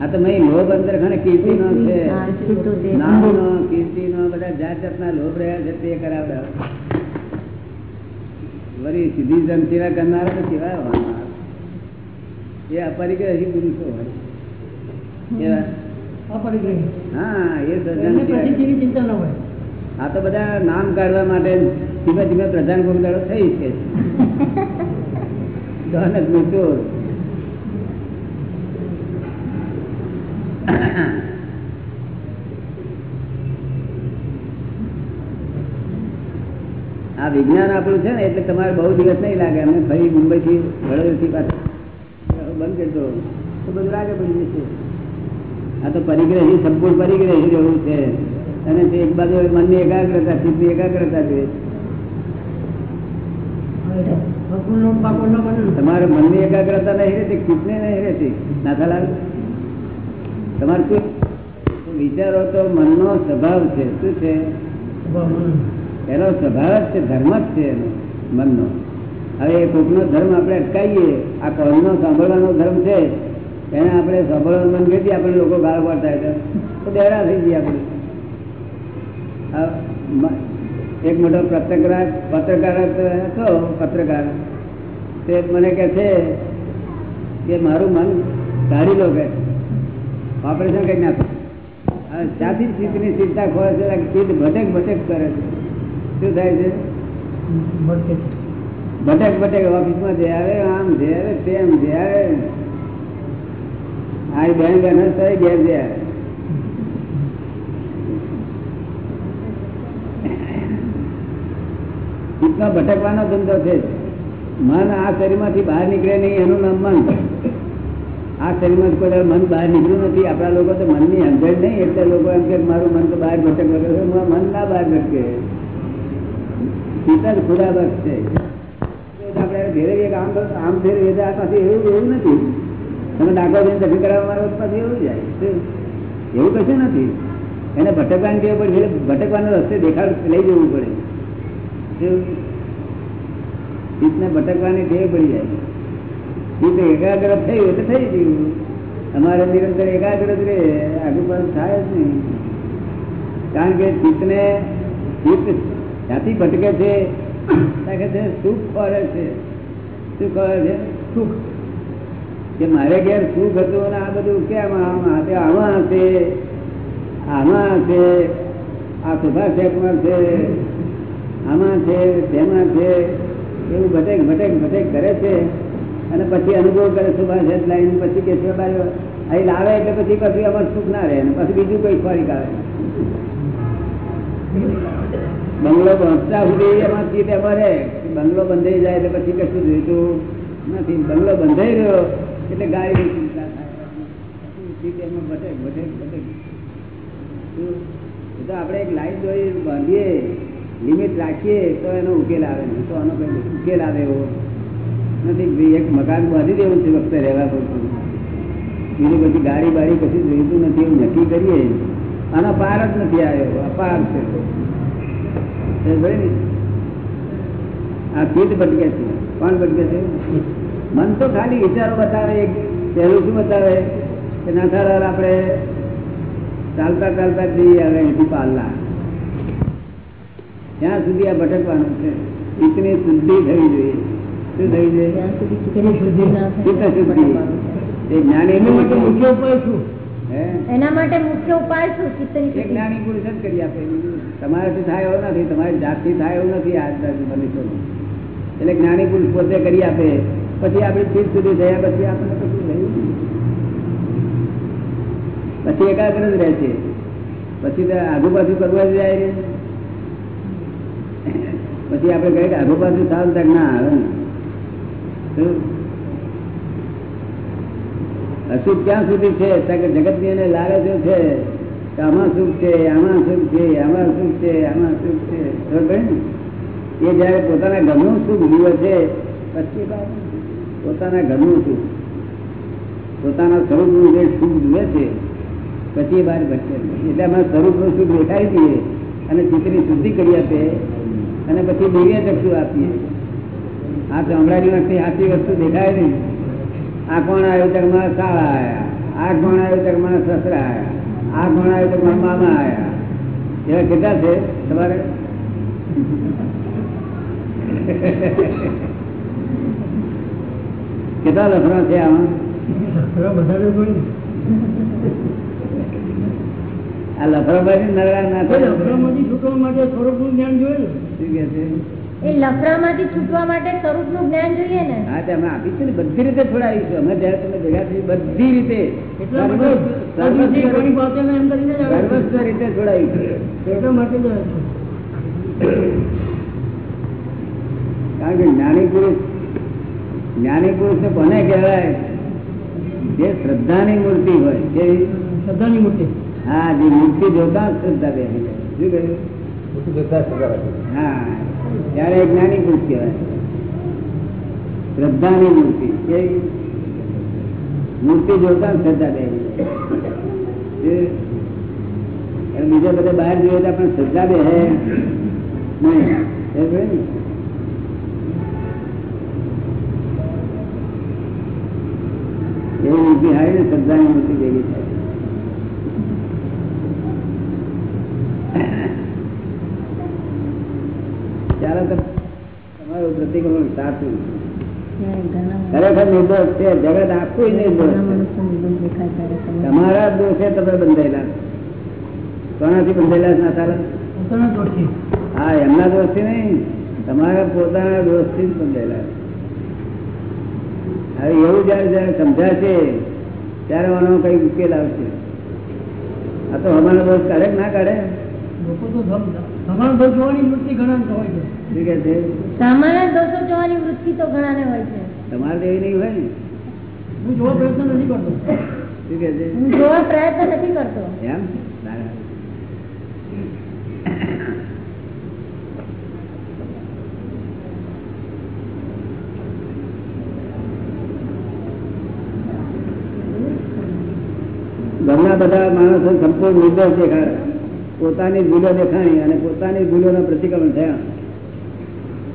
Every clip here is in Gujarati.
આ તો મેં લોભ અંદર ઘણે કીર્તિ નો છે. હા, સીધો તે. નામ નો કીર્તિ નો બધા જાત જાતના લોભ રહ્યા છે તે કરાવડાવે. વળી સીધી જન સેવા કરનારા તો કેવા એ અપરિગ્રહ પુરુષો હોય. હા એ સજ્જન એમને સેવા પ્રસિદ્ધિની ચિંતા ન હોય. આ તો બધા નામ કાઢવા માટે ધીમે ધીમે પ્રધાન ગુરુદાડો થઈ છે. ધન જ ચોર આ વિજ્ઞાન આપણું છે ને એટલે તમારે બહુ દિવસ નહીં લાગે. અમે ફરી મુંબઈ થી વડોદરાથી પાછા બંધ કરતો તો બધું લાગે પડી જશે આ તો પરિગ્રહી સંપૂર્ણ પરિગ્રહી રહેવું છે. અને તે એક બાજુ મનની એકાગ્રતા ચિત્તની એકાગ્રતા છે. તમારે મનની એકાગ્રતા નહીં રહેતી ચિત્તને નહીં રહેતી. નાથાલાલ તમારે શું? વિચારો તો મનનો સ્વભાવ છે. શું છે? એનો સ્વભાવ છે, ધર્મ જ છે એનો, મનનો. હવે એ કોકનો ધર્મ આપણે અટકાવીએ, આ કોલનો સાંભળવાનો ધર્મ છે, એને આપણે સાંભળવાનું મન કરી આપણે લોકો ગાળ પડતા હતા તો. બેરા થઈ જઈએ આપણે. એક મોટો પત્રકાર પત્રકાર હતો પત્રકાર. તે મને કહે છે કે મારું મન કાઢી લો કે ઓપરેશન કરી નાખો. ત્યાંથી ચિત્તની ચિંતા ખોરે છે ચિત્ત ભટક ભટક કરે છે. શું થાય છે? ભટક ભટક ઓફિસમાં જે આવે આમ જે આવે તેમ જે આવે આ બેન બેન થાય ઘેર જે આવે ચિત્તનો ભટકવાનો ધંધો છે મન આ શરીરમાંથી બહાર નીકળે નહીં એનું નામ મન. આ શરીરમાં કોઈ મન બહાર નીકળ્યું નથી. આપણા લોકો તો મનની અંદર નહીં, એટલે લોકો એમ કે મારું મન તો બહાર ભટક. ભટક મન ના બહાર ભટકે. ચિત્ત ખુદા ભક્ત છે. એવું એવું નથી. તમે કરાવવા મારો પાછી એવું જાય. એવું કશું નથી. એને ભટકવાની ટેવ પડે રસ્તે દેખાડ લઈ જવું પડે. શું? ભટકવાની ટેવ પડી જાય. ચિત્ત એકાગ્ર થયું એટલે થઈ ગયું. અમારે નિરંતર એકાગ્ર જ રહે આગળ પણ થાય જ નહીં. કારણ કે ચિત્તને, ચિત્ત જાતિ ભટકે છે ત્યાં છે સુખ ખોરે છે. શું ખોરે છે? સુખ. કે મારે ઘેર સુખ હતું અને આ બધું કેમ આમાં તે આમાં હશે? આમાં હશે? આ સુભાષ શેખમાં છે? આમાં છે? તેમાં છે? એવું ભટેક ભટેક ભટેક કરે છે. અને પછી અનુભવ કરે સુભાષ લાઈન પછી કે છે અહીં લાવે એટલે પછી પછી આમાં સુખ ના રહે. પછી બીજું કોઈ ફરી આવે બંગલો પહોંચતા સુધી એમાં સીટ એમાં રહે. બંગલો બંધાઈ જાય એટલે પછી કશું જોઈતું નથી. બંગલો બંધાઈ રહ્યો એટલે ગાડીની ચિંતા થાય. સીટ એમાં ભટેક ભટેક ભટેક તો આપણે એક લાઈન જોઈ બાંધીએ, લિમિટ રાખીએ, તો એનો ઉકેલ આવે નહીં. તો આનો ઉકેલ આવે એવો. નથી એક મકાન બાંધી દેવું છે વખતે રહેવા પડતું બીજું પછી ગાડી બાડી કશું જોઈતું નથી, એવું નક્કી કરીએ. આનો પાર જ નથી આવ્યો, અપાર છે? આ ચિત્ત ભટકે છે. કોણ ભટકે છે? મન તો ખાલી વિચારો બતાવે, એક પહેલું શું બતાવે? કે નાથાલાલ આપણે ચાલતા ચાલતા જઈએ હવે અહીંથી પાલ્લા ત્યાં સુધી આ ભટકવાનું છે ચિત્તની શુદ્ધિ થવી જોઈએ. તમારાથી થાય એવું નથી. તમારી જાતથી થાય એવું નથી એટલે જ્ઞાની પુરુષ પોતે કરી આપે. પછી આપણે ચીજ સુધી થયા પછી આપણને કશું રહ્યું પછી એકાગ્ર જ રહે છે. પછી તો આગુ કરવા જ જાય. પછી આપણે કહીએ આજુબાજુ સાવ તક ના આવે. ને. અશુભ ક્યાં સુધી છે? કારણ કે જગતની એને જો છે? આમાં સુખ છે, આમાં સુખ છે, આમાં સુખ છે, આમાં સુખ છે. બરોબર ને? એ જયારે પોતાના ઘરનું સુખ જીવે છે, પછી પોતાના ઘરનું સુખ પોતાના સ્વરૂપનું જે સુખ જુએ છે, પછી એ બહાર ભટકે. એટલે અમે સ્વરૂપનું સુખ દેખાડી દઈએ અને ચિત્તની શુદ્ધિ કરી આપે અને પછી દિવ્ય ચક્ષુ આપીએ. આ ચામડાની વખતે સાચી વસ્તુ દેખાય નહીં. આ કોણ આવ્યું તો મારા શાળા આવ્યા આ કોણ આવ્યું તો મારા સસરા આવ્યા આ કોણ આવ્યું તો મારા મામા આવ્યા એવા કેટલા છે તમારે? કેટલા લફરા છે આમાં. આ લફરામાંથી નરવા ના થાય. લફરામાંથી છૂટવા માટે સ્વરૂપનું ધ્યાન જોઈએ શું કે છે? એ લફરામાંથી છૂટવા માટે સ્વરૂપનું જ્ઞાન જોઈએ ને. હા તે અમે આપી ને બધી રીતે છોડાવીશું. અમે જ્યારે તમે ભેગા થઈ બધી રીતે જ. સર્વસ્વ છોડાવીશું. જ. કારણ કે જ્ઞાની પુરુષ જ્ઞાની પુરુષ ને કોને કહેવાય? જે શ્રદ્ધાની મૂર્તિ હોય શ્રદ્ધા શ્રદ્ધાની મૂર્તિ. હા જે મૂર્તિ જોતા શ્રદ્ધા બેસી જાય. શું કહ્યું? હા. ત્યારે એક જ્ઞાની પુરુષ કહેવાય શ્રદ્ધાની મૂર્તિ કેવી મૂર્તિ જોતા જ શ્રદ્ધા બેસી જાય એ- અને બીજા બધા બહાર જોઈએ તો આપણે શ્રદ્ધા બે હે નહીં એ ખબર ને? એવી મૂર્તિ હારી ને શ્રદ્ધાની મૂર્તિ ભેગી થાય ચાલો તો તમારું પ્રતિક્રમણ સાચું. ખરેખર નિર્દોષ છે જગત આખું નિર્દોષ તમારા દોષે તમે બંધાયેલા કોનાથી બંધાયેલા ના તારા હા એમના દોષથી નહીં. તમારા પોતાના દોષથી જ બંધાયેલા હવે એવું જયારે જયારે સમજાશે ત્યારે આનો કઈ ઉકેલ આવશે. આ તો અમારો દોષ કાઢે ના કાઢે? લોકો તો ધમ- ધમાલ દોષ જોવાની વૃત્તિ ઘણાને હોય છે. શું કે છે? સામાન્ય દોષો જોવાની વૃત્તિ તો ઘણાને હોય છે. તમારે એવી નહીં હોય ને. હું જોવા પ્રયત્ન નથી કરતો. શું કે છે? હું જોવા પ્રયત્ન નથી કરતો. એમ? ઘરના બધા માણસો સંપૂર્ણ નિર્દોષ દેખાડે. પોતાની ભૂલો દેખાણી અને પોતાની ભૂલોના પ્રતિક્રમણ થયા.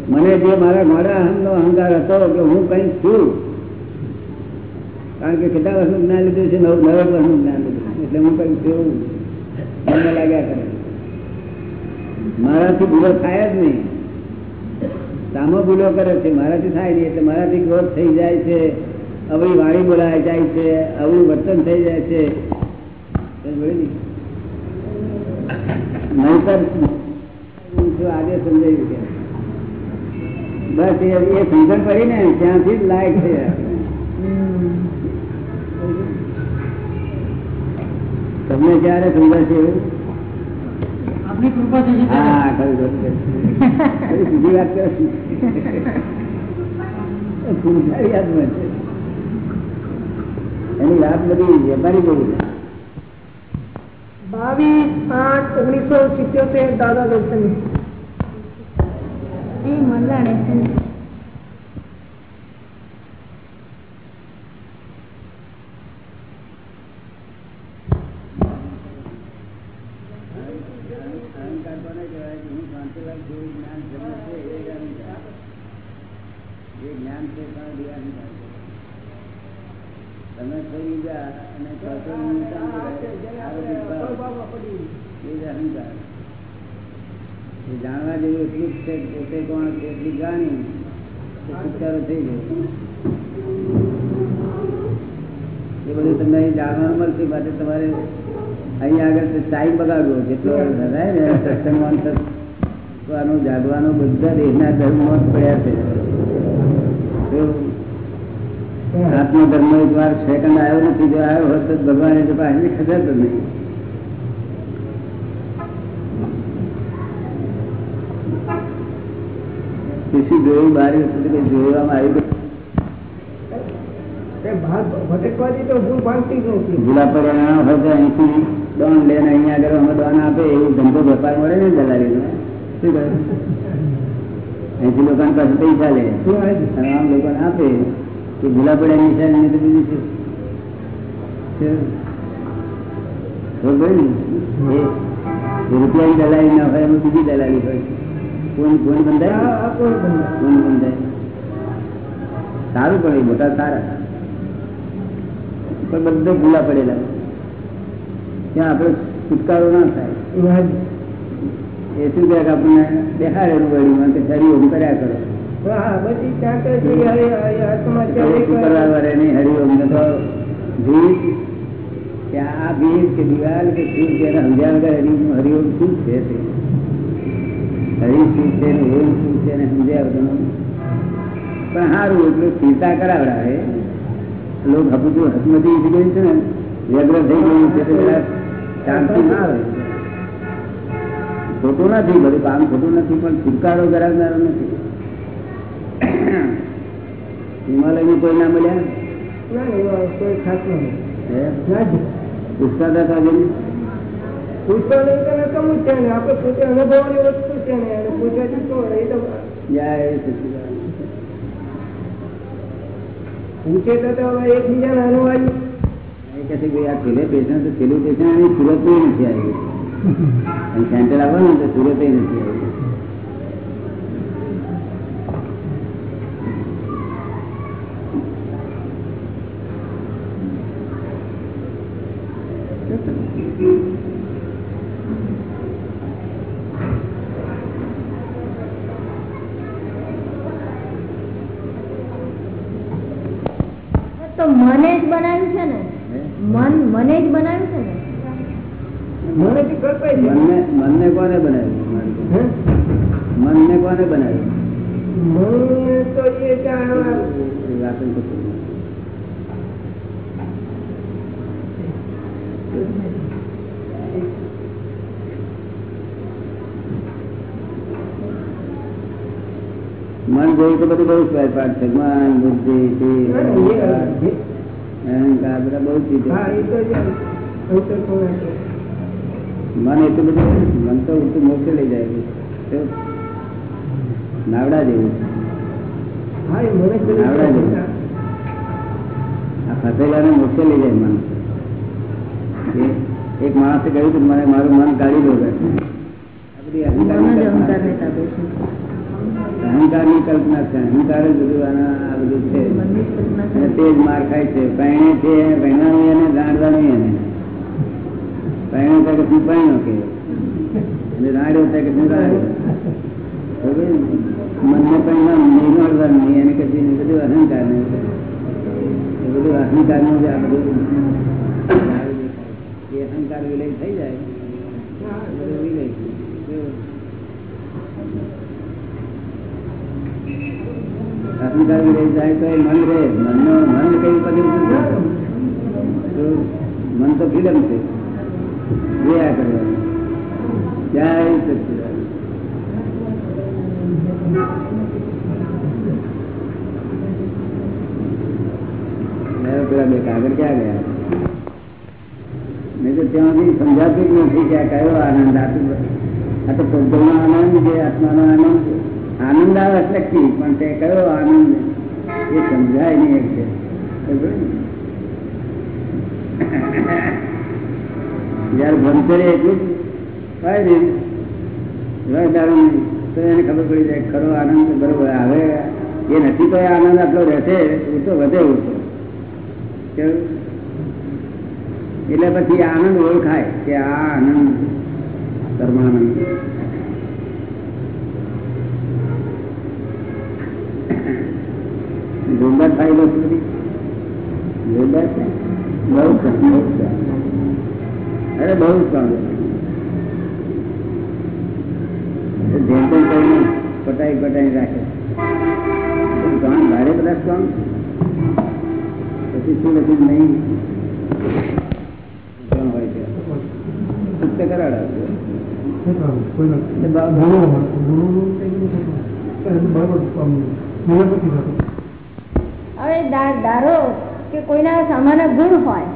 મને જે મારા મારા અહમનો અહંકાર હતો કે હું કઈ છું. કારણ કે કેટલા વર્ષનું જ્ઞાન લીધું છે? નવ વર્ષનું જ્ઞાન લીધું એટલે હું કઈ છું. મને લાગ્યા કરે. મારાથી ભૂલો થાય જ નહીં. સામો ભૂલો કરે છે. મારાથી થાય નહીં. એટલે મારાથી ક્રોધ થઈ જાય છે. અવળી વાણી બોલાય જાય છે. અવળું વર્તન થઈ જાય છે? નહીંતર હું જો આજે સમજાયું કે બસ એ સમજણ પડી ને ત્યાંથી જ લાયક છે. તમને ક્યારે સમજાશે એવું? હા. વાત કરો યાદમાં છે. એની વાત બધી વેપારી બહુ છે. બાવીસ આઠ ઓગણીસો સિત્યોતેર દાદા દર્શન. મલાણે છે અહંકાર કોને કહેવાય કે હું શાંતિલાલ છું, જ્ઞાન જન્મ છે એ જ અહંકાર. જે જ્ઞાન છે પણ બી અહંકાર છે. તમે થઈ ગયા અને પાછો હું શાંતિલાલ. આવો વિશ્વાસ. એ જ અહંકાર એ જાણવા જેવું એટલું જ છે કે પોતે કોણ છે એટલું જાણી તો છુટકારો થઈ ગયો એ બધું તમને અહીં જાણવાનું મળશે. માટે તમારે અહીં આગળ ટાઈમ બગાડવો જેટલો થાય ને. સત્સંગમાં સત્સંગવાનું જાગવાનું બધા દેશના ધર્મો જ પડ્યા છે. તો આત્મ ધર્મ એક વાર સેકન્ડ આવ્યો નથી, જો આવ્યો હોત તો ભગવાને તો પાછી ખબર જ નહીં. શિશુ જોયું બારી સુધી કઈ જોવામાં આવ્યું તો ભૂલ ના હોય તો અહીંથી દોન લઈને અહીંયા આગળ અમે દોન આપે એવું ધંધો વેપાર મળે ને દલાલી શું કહે અહીંથી લોકો પાસે પૈસા લે. અને આમ લોકોને આપે કે ભૂલા પડ્યા નિશાન ને તો બીજું છે શું? ને? રૂપિયાની દલાલી ના હોય એમાં બીજી દલાલી હોય. કોણ કોણ બંધાય? કોણ બંધાય. સારું પણ મોટા સારા. પણ બધે ભૂલા પડેલા. ત્યાં આપણે છુટકારો ના થાય. એ શું ક્યાંક આપણને દેખાડેલું વળીમાં કે હરિઓમ કર્યા કરો. હરિઓમ કે આ ભીડ કે દિવાલ કે શું કે એને સમજ્યા હરિઓમ શું છે હરિ શું છે ને ઓમ શું છે ને સમજ્યા વગર પણ સારું એટલું ચિંતા કરાવડાવે. લોક હપુતું હસમતી ગયું છે ને વ્યગ્ર થઈ ગયું છે શાંતિ ના આવે. ખોટું નથી બધું કામ ખોટું નથી પણ છુટકારો કરાવનારો નથી. હિમાલયમાં કોઈ ના મળ્યા? કોઈ ખાસ નહીં પૂછતા હતા? પૂછવાનું તો નકામું છે ને? આપણે પોતે અનુભવવાની વસ્તુ છે ને? અને પૂછવાથી શું હોય? તો પૂછે તો એકબીજાને અહીં સુરત નથી આવ્યું સેન્ટર આવવાનું તો સુરત નથી આવ્યું તો મને જ બનાવ્યું છે ને હે? મન મને જ બનાવ્યું છે ને મને જે કલ્પાય છે મનને મનને કોને બનાવ્યું હે? મનને કોને બનાવ્યું મને તો એ ત્યાં એ વાતન કરતું. મન જોયું તો બધું બહુ પાર્ટ છે. મન બુદ્ધિ અહંકાર, અહંકાર બધા બહુ ચીજો મન એટલું બધું મન તો ઉલટું મોક્ષે લઈ જાય? નાવડા જેવું છે. આ મોક્ષે લઈ જાય મન. એક માણસે કહ્યું કે મને મારું મન કાઢી દો. બધી અહંકારની કલ્પના ની કલ્પના છે. અહંકાર જ બધું આ બધું છે. તે જ માર ખાય છે. પહેણે છે પહેણવાનું એને દાંડવાનું એને. પહેણો થાય કે શું પહેણો કે. અને રાડ્યો થાય કે શું રાડ્યો મનને પહેણવાનું નહીં નડવાનું નહીં. એને કદી બધું અહંકાર નહીં એ બધું અહંકારનું આ બધું એ અહંકાર વિલય થઈ જાય. વિલય કેવું? અહંકાર વિલય જાય તો એ મન રહે મનનો મન કઈ પદે તો મન તો ફ્રીડમ છે જોયા કરવાનું જય સચિદાનંદ હવે પેલા બે કાગળ ક્યાં ગયા નહીં તો ત્યાંથી સમજાતું જ નથી કે આ કયો આનંદ આ તો આ તો શબ્દનો આનંદ છે આત્માનો આનંદ છે. આનંદ આવે શક્તિ પણ તે કયો આનંદ? એ સમજાય નહીં એક છે? જયારે ભણતરે એટલું તો એને ખબર પડી જાય, ખરો આનંદ બરોબર હવે એ નથી તો આનંદ આટલો રહેશે, એ તો વધે ઓછો. એટલે પછી આનંદ ઓળખાય કે આ આનંદ પરમાનંદ જોરદાર થાય વસ્તુ બધી જોરદાર છે બહુ સરસ, બહુ સરસ. અરે બહુ સ્ટ્રોંગ જેમ તેમ કરીને પટાઈ પટાઈ રાખે સ્ટ્રોંગ ભારે બધા સ્ટ્રોંગ પછી શું લખ્યું નહીં સ્ટ્રોંગ હોય છે સત્ય કરાવડાવજો એ ધારો કે કોઈના સામાન્ય ગુણ હોય.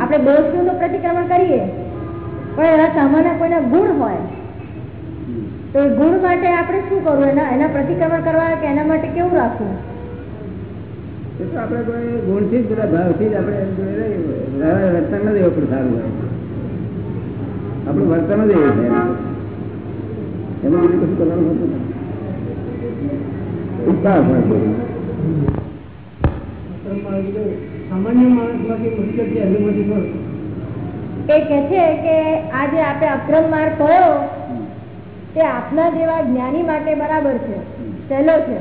આપણે દોષનું તો પ્રતિક્રમણ કરીએ. પણ એના સામાન્ય કોઈના ગુણ હોય. તો એ ગુણ માટે આપણે શું કરવું? એના એના પ્રતિક્રમણ કરવા કે એના માટે કેવું રાખવું? એ તો આપણે કોઈ ગુણથી જ બધા ભાવથી જ આપણે. વર્તન જ એવું સારું હોય. આપણું વર્તન જ એવું છે. એમાં કશું કરવાનું હોતું નથી. ઉપકાર એ કે છે કે આજે આપણે અક્રમ માર્ગ કયો તે આપના જેવા જ્ઞાની માટે બરાબર છે, સહેલો છે.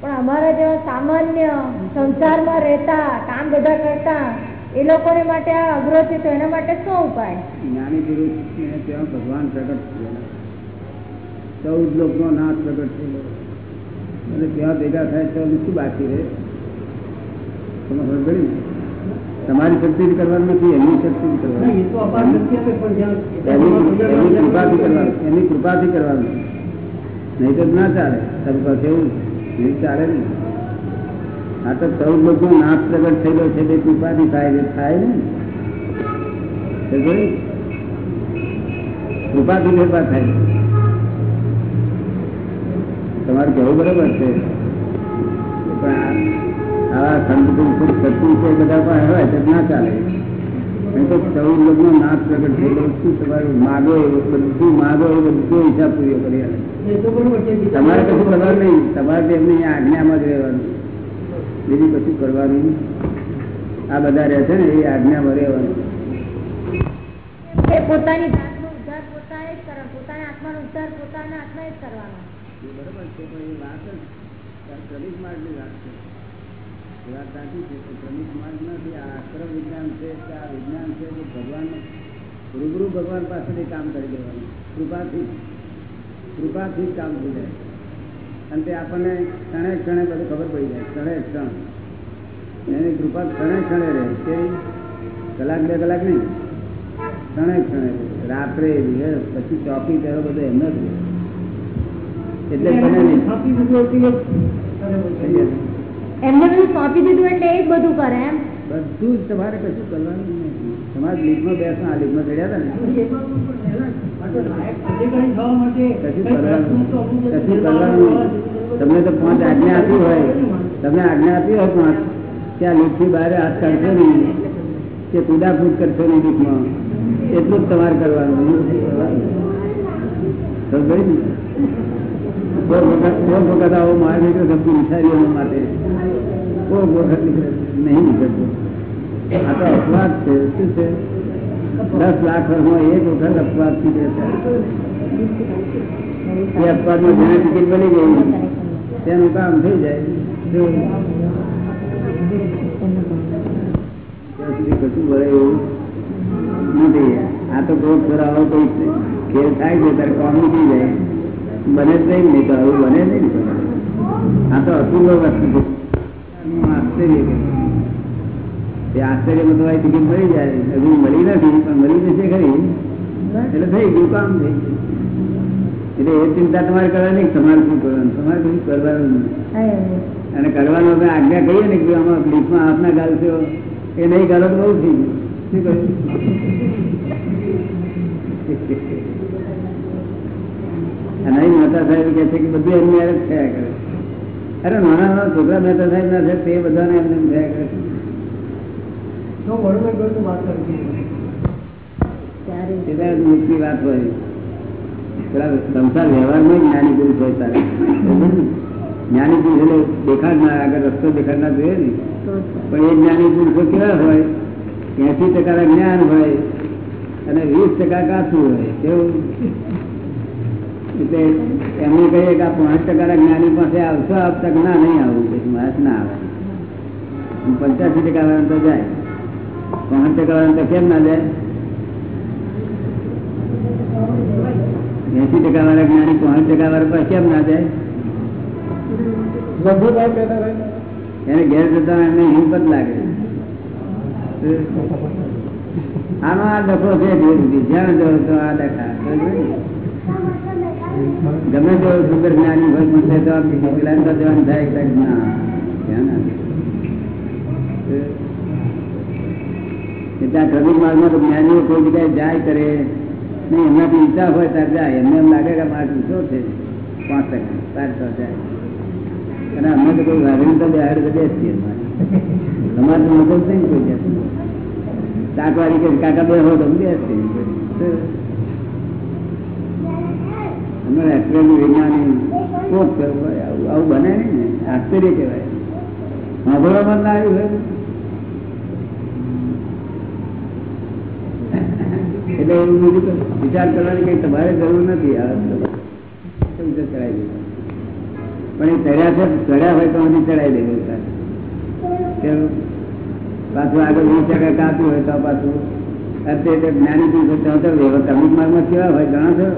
પણ અમારા જેવા સામાન્ય સંસારમાં રહેતા, કામ બધા કરતા, એ લોકોને માટે આ અઘરો છે, તો એના માટે શું ઉપાય? જ્ઞાની ગુરુ ત્યાં ભગવાન પ્રગટ થયેલા. ચૌદ લોકનો નાશ પ્રગટ થયેલો. અને ત્યાં ભેગા થાય તો શું બાકી રહે? ખબર પડી ને? તમારી શક્તિથી કરવાનું નથી એમની શક્તિથી ના, એ તો અપાર કરવાનું નથી આપે પણ જ્યાં એની એની કૃપાથી કરવાનું. એની કૃપાથી કરવાનું. નહીં તો ના ચાલે. તમે કહો છો. એવું નહીં ચાલે ને આ તો ચૌદ લોકો નાશ પ્રગટ થયેલો છે તે કૃપાથી થાય છે. થાય ને તો જોયું? કૃપાથી કૃપા થાય તમારે કહેવું બરોબર છે. પણ સંત સત્તુ છે બધા પણ હોય તો ના ચાલે. નહીં તો ચૌદ લોકો નાશ પ્રગટ શું તમારું માગો એવું બધું માગો એવું બધું હિસાબ પૂરો કરી તો બરોબર તમારે કશું કરવાનું નહીં તમારે એમની આજ્ઞામાં જ રહેવાનું. બીજું કશું કરવાનું આ બધા રહે છે ને એ આજ્ઞામાં રહેવાનું. પોતાની જાતનો ઉદ્ધાર પોતાએ જ કરવાનો પોતાના આત્માનો ઉદ્ધાર પોતાના આત્માએ જ કરવાનો. બરોબર છે પણ એ વાત જ ક્રમિક માર્ગની વાત છે. એ વાત સાચી છે ક્રમિક માર્ગ નથી આ આક્રમ વિજ્ઞાન છે કે આ વિજ્ઞાન છે ભગવાન રૂબરૂ ભગવાન પાસેથી કામ કરી દેવાનું. કૃપાથી કૃપાથી જ કામ થઈ જાય. અને તે આપણને ક્ષણે ક્ષણે બધું ખબર પડી જાય. ક્ષણે ક્ષણ. એની કૃપા ક્ષણે ક્ષણે રહે. કે કલાક બે કલાક નહીં. ક્ષણે ક્ષણે રાત્રે પછી ચોકી તેરો બધો એમ જ રહે. એટલે એમને બધું સોંપી દીધું એટલે એ બધું કરે એમ. બધું જ તમારે કશું કરવાનું નહીં. તમારે લીગમાં બેસવા આ લીગમાં ચડ્યા હતા ને? કશું કરવાનું. તમને તો પાંચ આજ્ઞા આપી હોય. તમે આજ્ઞા આપી હોય પાંચ કે આ લીગથી બહાર હાથ કાઢશો નહીં કે કુદાકૂદ કરશો નહીં લીગમાં એટલું જ તમારે કરવાનું. સમજાય ને? બહુ વખત બહુ વખત આવો માર નીકળે સબકી વિચારીઓ માટે બહુ વખત નીકળે નહીં નીકળતો આ તો અપવાદ છે શું છે દસ લાખ વર્ષમાં એક વખત અપવાદ નીકળે છે એ અપવાદમાં જેને ટિકિટ બની ગઈ તેનું કામ થઈ જાય શું? ત્યાં સુધી કશું ભરે એવું નથી આ તો કોઈ કરાવો કોઈ ખેલ થાય છે ત્યારે કામ નીકળી જાય બને જ નહીં નીકળવું બને નહીં નીકળવું આ તો અપૂર્વ વસ્તુ આશ્ચર્ય આશ્ચર્યમાં તમારી ટિકિટ મળી જાય. હજુ મળી નથી પણ મળી જશે ખરી. એટલે થઈ ગયું કામ થઈ એટલે એ ચિંતા તમારે કરવાની તમારે શું કરવાનું? તમારે કશું કરવાનું. અને કરવાનું આપણે આજ્ઞા કહીએ ને કે આમાં લીફમાં હાથના ગાલશો એ નહીં ગાલો તો બહુ થઈ ગયું. શું કહ્યું? સાહેબ કહે છે કે બધું એમની હારે થયા કરે. અરે નાના નાના છોકરા મહેતા સાહેબ ના છે તે બધાને એમને થયા કરે. તો વડોદરા વાત વાત હોય. સંસાર વ્યવહારમાં જ્ઞાની પુરુષ હોય તારે જ્ઞાની પુરુષ એટલે દેખાડનાર આગળ રસ્તો દેખાડનાર જોઈએ ને. પણ એ જ્ઞાની પુરુષો કેવા હોય? એસી ટકા જ્ઞાન હોય અને વીસ ટકા કાચું હોય. કેવું એટલે એમને કહીએ કે આ પાંચ ટકા જ્ઞાની પાસે આવશો આવતા કે ના નહીં આવું. કે માણસ ના આવે. પંચ્યાસી ટકા વાળા તો જાય. પાંચ ટકા વાળા તો કેમ ના જાય? એસી ટકા વાળા જ્ઞાની પાંચ ટકા વાળા પાસે કેમ ના જાય? લઘુભાઈ કહેતા રહે. એને ઘેર જતા એમને હિંમત લાગે. આનો આ ડખો છે જે સુધી જ્યાં જાઓ તો આ ડખા. ગમે તો સુંદર જ્ઞાની હોય પૂછે તો જવાનું થાય કે ના. ધ્યાન. એટલે તો જ્ઞાનીઓ કોઈ જગ્યાએ જાય કરે, નહીં, એમનાથી ઈચ્છા હોય ત્યારે જાય. એમને એમ લાગે કે માર્ગ ઊંચો છે. પાંચ ટકા, સાત તો જાય. અને અમે તો કોઈ વાઘણી તો બેહાડ તો છીએ તમારે તો મોકલશે ને કોઈ જાતનું. શાકવાળી કે કાકા બે હોય તો બેસીએ અમે એક્સપ્રેસ વિજ્ઞાની હોય આવું બને નહીં ને. આશ્ચર્ય કહેવાય. સાંભળવામાં ના આવ્યું હોય એટલે એવું બીજું વિચાર કરવાની કઈ તમારે જરૂર નથી. આ વિચાર કરાવી પણ એ ચડ્યા છે, ચડ્યા હોય તો હજી ચડાવી દેવું પાછું આગળ વીસ ટકા કાપ્યું હોય તો પાછું અત્યારે જ્ઞાની પીછું તો તમે માર્ગમાં કેવા હોય ઘણા છો?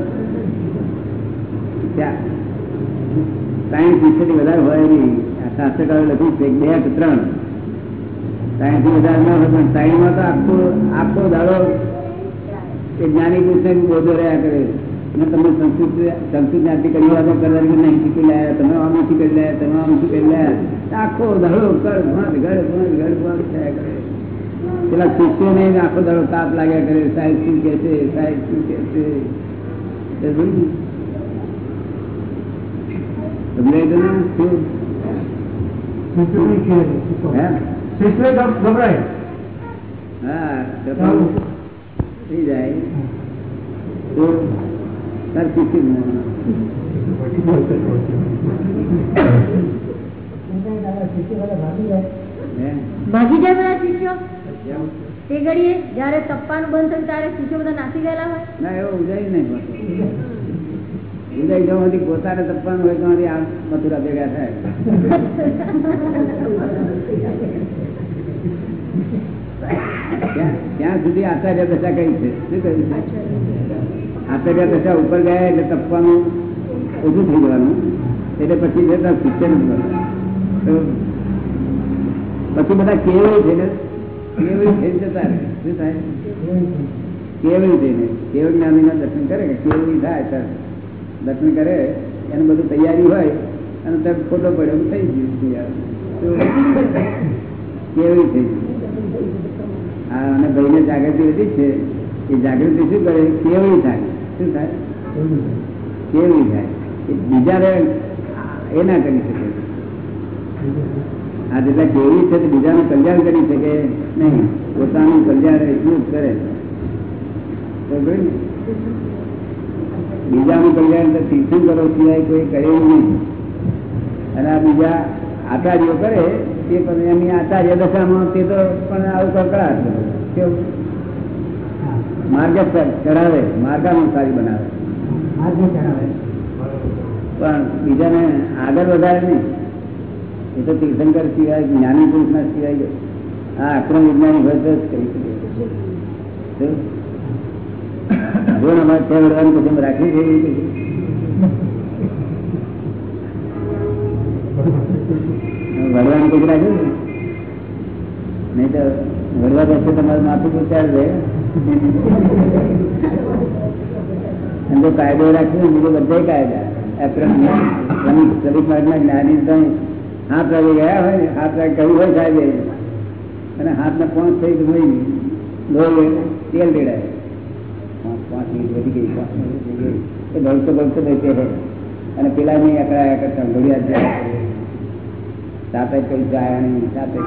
સાયન્સ વિશેથી વધારે હોય નહીં આ શાસ્ત્રકારો લખ્યું છે બે કે ત્રણ. સાયન્સથી વધારે ના હોય પણ સાયન્સમાં તો આખો આખો દાડો એ જ્ઞાની પુરુષને બી બોધો રહ્યા કરે. અને તમે સંસ્કૃત સંસ્કૃત જ્ઞાતિ કરી વાતો કરવાની કે નહીં. શીખી લાયા, તમે આમ શીખી લાયા, તમે આમ શીખી લાયા. આખો દાડો કર ભણ ગળ ભણ ગળ ભણ થયા કરે. પેલા શિષ્યોને આખો દાડો તાપ લાગ્યા કરે. સાહેબ શું કે છે? સાહેબ શું કે છે? એ જોયું? ને? તમને ગભરાય હા થઈ જાય તો તાર શીખી ભાગી જાય બધા શિષ્યો? તે ઘડીએ જયારે તપવાનું બંધ થયું ત્યારે શિષ્યો બધા નાસી ગયેલા હોય? ના એવો ઉજાઈ નહીં પોતાને તપવાનું હોય તો આ મથુરા ભેગા થાય. ત્યાં સુધી આચાર્ય દશા કઈ છે? શું કહ્યું છે? આચાર્ય દશા ઉપર ગયા એટલે તપવાનું ઓછું થઈ જવાનું. એટલે પછી જતા શિક્ષણ પછી બધા કેવું છે ને કેવળ થઈ જતા રહે? શું થાય? કેવળ થઈને કેવળ જ્ઞાનીના દર્શન કરે કે કેવળી થાય? ત્યારે દર્શન કરે, એને બધું તૈયારી હોય, અને તરત ખોટો પડ્યો એવું થઈ ગયું. તો થઈ હા, અને ભાઈને જાગૃતિ વધી છે. એ જાગૃતિ શું કરે? કેવી થાય? શું થાય? કેવી થાય? બીજાને એ ના કરી શકે. આ જેટલા કેવી છે તે બીજાનું કલ્યાણ કરી શકે. નહીં, પોતાનું કલ્યાણ એટલું જ કરે. તો ને? બીજાનું કલ્યાણ તો તીર્થંકરો સિવાય કોઈ કરે નહીં. અને આ બીજા આચાર્યો કરે તે પણ એમની આચાર્ય દશામાં તે તો પણ આવું કકડાટ માર્ગ કેવું માર્ગ જ બનાવે. માર્ગ બનાવે પણ બીજાને આગળ વધારે નહીં. એ તો તીર્થંકર સિવાય જ્ઞાની પુરુષના સિવાય આ આક્રમ વિજ્ઞાની હોય તો કરી શકે. શું? અમારે છે વડવાની પછી રાખવી છે વડવાની કઈ ને? નહીં તો વડવા જશે તમારું માથું તો છે એમ તો કાયદો રાખ્યો બીજો બધા કાયદા. શ્રમિક માર્ગના જ્ઞાની તો હાથ વાગે ગયા હોય ને, હાથ કહ્યું હોય સાહેબે. અને હાથના પોંચ થઈ તો હોય લોહી તેલ રેડાય પાંચ વધી ગઈ એ ભવિષ્ય ભવિષ્ય બેસે છે અને પેલા નહીં અકળાયા કરતા ઘડિયાળ જાય સાથે જાય નહીં સાથે